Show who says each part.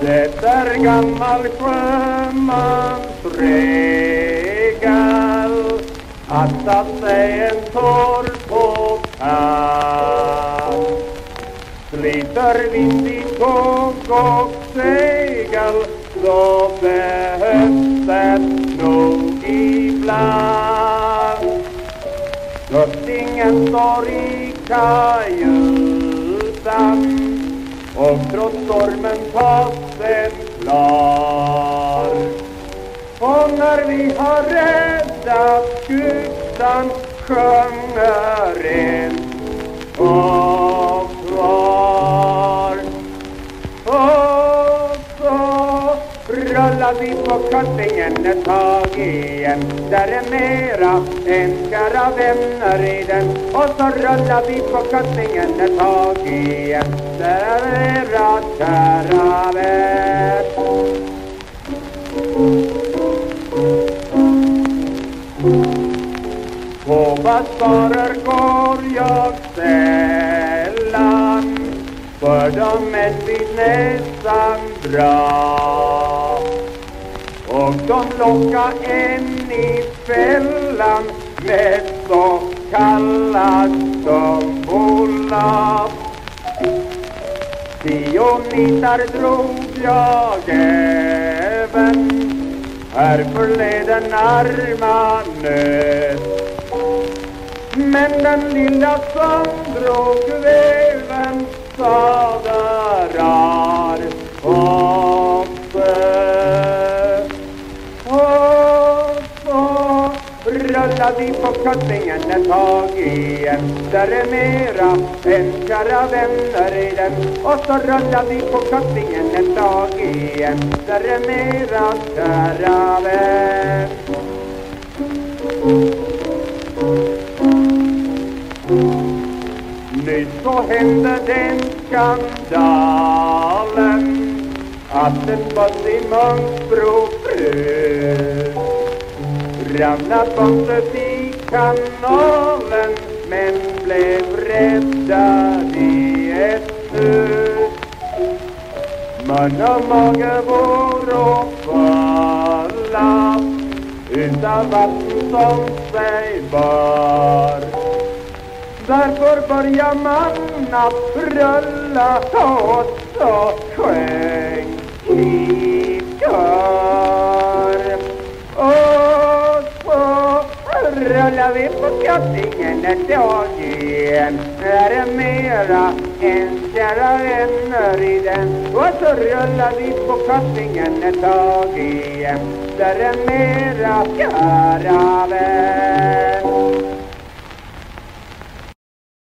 Speaker 1: Det är gammal sjömansregel att satsa en tår på pall. Sliter vind i tåg och segel Röstingen står i kajutan och trots stormen passen klar. Och när vi har räddat skutan sjunger en rullar vi på kuttingen ett tag igen. Där är mera än kära vänner i den. Och så rullar vi på kuttingen ett tag igen. Där är mera kära vänner. På basbarer går jag sällan för de är vid näsan bra och de lockar en i fällan med så kallad tombola. Tio nitar drog jag även. Här förleden arma nöt. Men den lilla som drog väven sade rullar vi på kuttingen ett tag igen Där är mera än kära vänner i den Och så rullar vi på kuttingen ett tag igen Där är mera kära vänner Nyss så hände den skandalen att en buss i Munkbro frös ramlat bort i kanalen men blev räddad i ett hus Mun och mage vår och falla, utav vatten som sig bar. Därför börjar man att rulla och så rullar vi på skattingen ett tag igen. Är det mera än kära vänner i den. Och så rullar vi på kattingen ett tag igen. Där är mera kära vänner.